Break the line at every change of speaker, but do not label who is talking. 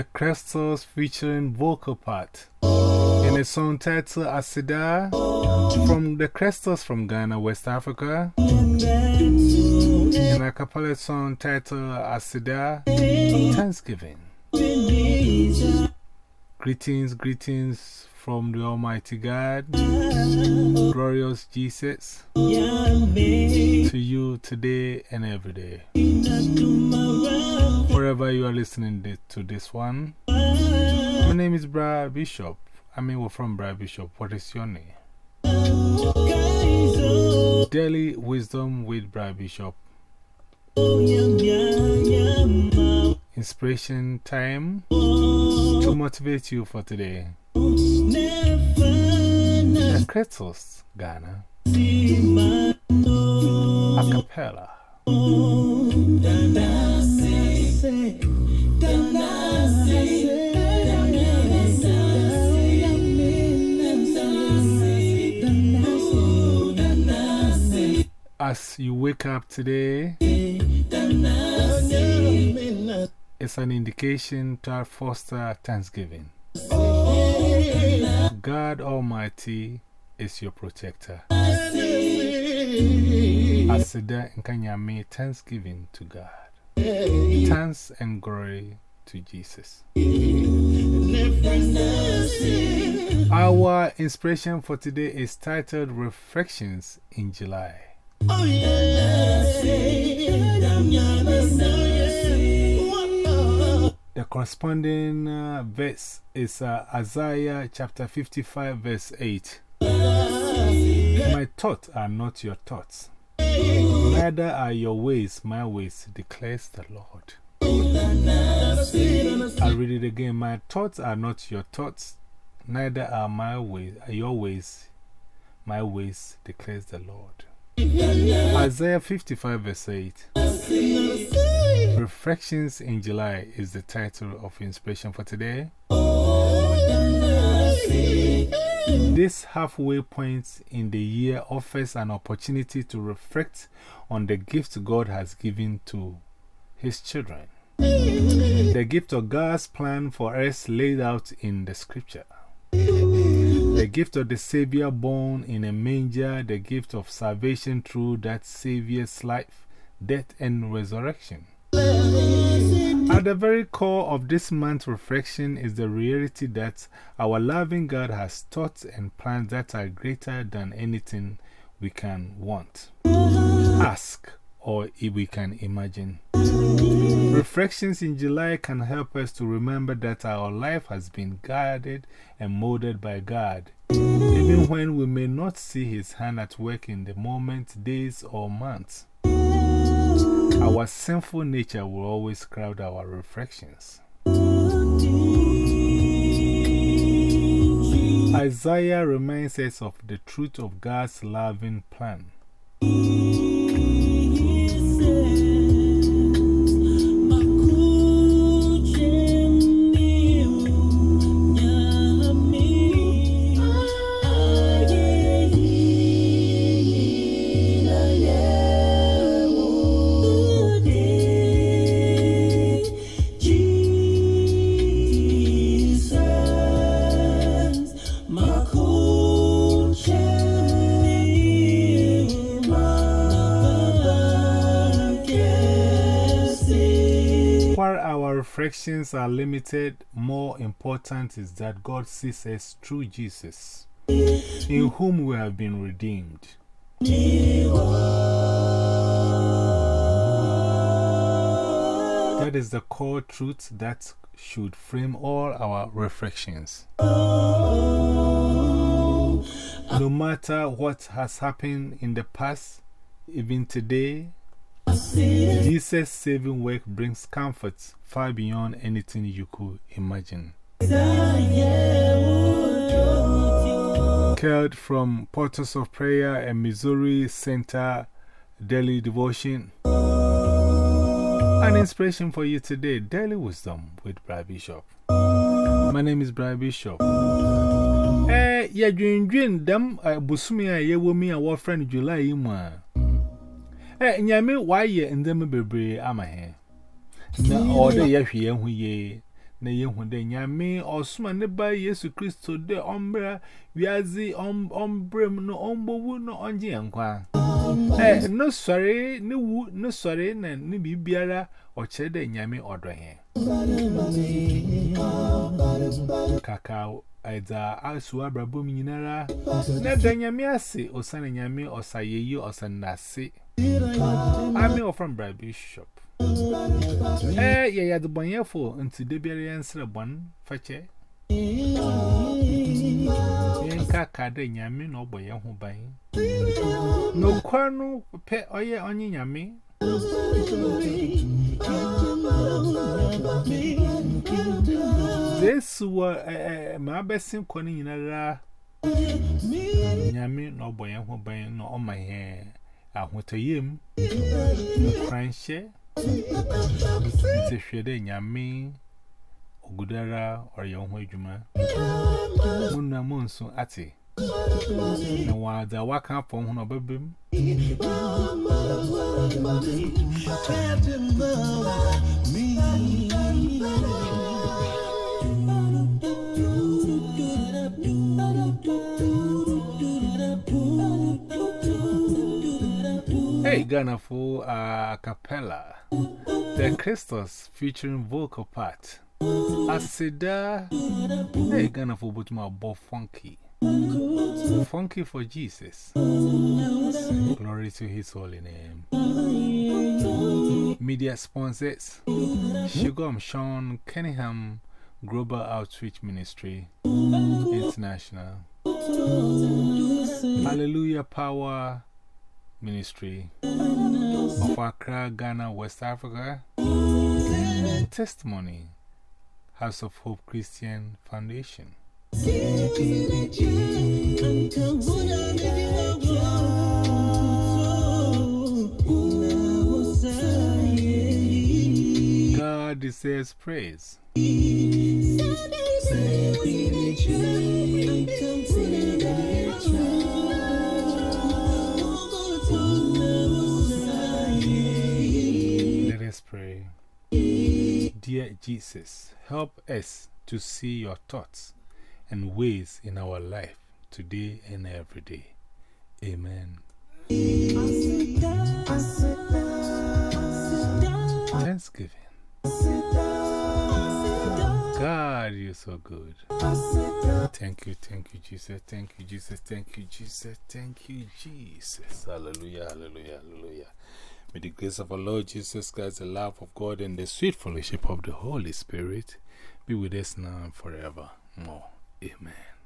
the Crystals featuring vocal part in a song titled Asida from the Crystals from Ghana, West Africa. In a cappella song titled Asida Thanksgiving. Greetings, greetings from the Almighty God, glorious Jesus, to you today and every day. Wherever you are listening to this one, my name is Brad Bishop. I mean, we're from Brad Bishop. What is your name? Daily Wisdom with Brad Bishop. Inspiration time to motivate you for today. Crystals, Ghana. A cappella. As you wake up today, it's an indication to foster thanksgiving. God Almighty is your protector. Asida Nkanyame, thanksgiving to God. Thanks and glory to Jesus. Our inspiration for today is titled Reflections in July. The corresponding uh, verse is uh, Isaiah chapter 55, verse 8. My thoughts are not your thoughts, neither are your ways my ways, declares the Lord. I read it again. My thoughts are not your thoughts, neither are my ways, your ways my ways, declares the Lord. Isaiah 55, verse 8. Reflections in July is the title of inspiration for today. This halfway point in the year offers an opportunity to reflect on the gift God has given to His children. The gift of God's plan for us laid out in the scripture. The gift of the Savior born in a manger, the gift of salvation through that Savior's life, death, and resurrection. At the very core of this month's reflection is the reality that our loving God has thoughts and plans that are greater than anything we can want, ask, or we can imagine. Reflections in July can help us to remember that our life has been guided and molded by God, even when we may not see His hand at work in the moment, days, or months. Our sinful nature will always crowd our reflections. Isaiah reminds us of the truth of God's loving plan. Reflections are limited, more important is that God sees us through Jesus, in whom we have been redeemed. That is the core truth that should frame all our reflections. No matter what has happened in the past, even today, Jesus' saving work brings comfort far beyond anything you could imagine. Curled from Portals of Prayer and Missouri Synod Daily Devotion. An inspiration for you today Daily Wisdom with Brad Bishop. My name is Brad Bishop. Eh, ya dream dream them, Busumia, ye will me our friend July. Hey, Nyame, why ye and them be am I here? Or the Yashi and ye, nay, you when they Nyame or swan by Yesu Christo de Ombra, Yazi Ombrem no Ombo wood no on Jianqua. Hey, no sorry, no wood, no sorry, and Nibi Biara or Chede Nyame order here. Kakao. Aida asua brabom nyinara na danyame ase osane nyame osayeyi osannase osanase ami ofram bishop Eh, yeah, yeah, the bonnet for until the berry answer one fetcher. Yanka cade yammy no boy who buy. No cornu pet or ye on yammy. This were my best in corning in a yammy no boy who buy no on my hair. あほていむ、フランシェ、it's a shade in Yami, Ogudara, or your Hojuma, Muna Monso Ati. No one that Ghana for uh, a cappella. The Crystals featuring vocal part. Asida. Hey, Ghana for but my bo funky. Funky for Jesus. Glory to his holy name. Media sponsors Shugam Sean Kenningham Global Outreach Ministry International. Hallelujah Power Ministry of Accra, Ghana, West Africa. Testimony House of Hope Christian Foundation. God deserves praise. Jesus, help us to see your thoughts and ways in our life today and every day. Amen. Thanksgiving. God, you're so good. Thank you, thank you, Jesus. Thank you, Jesus. Thank you, Jesus. Thank you, Jesus. Hallelujah, hallelujah, hallelujah. May the grace of our Lord Jesus Christ, the love of God, and the sweet fellowship of the Holy Spirit be with us now and forever. More. Amen.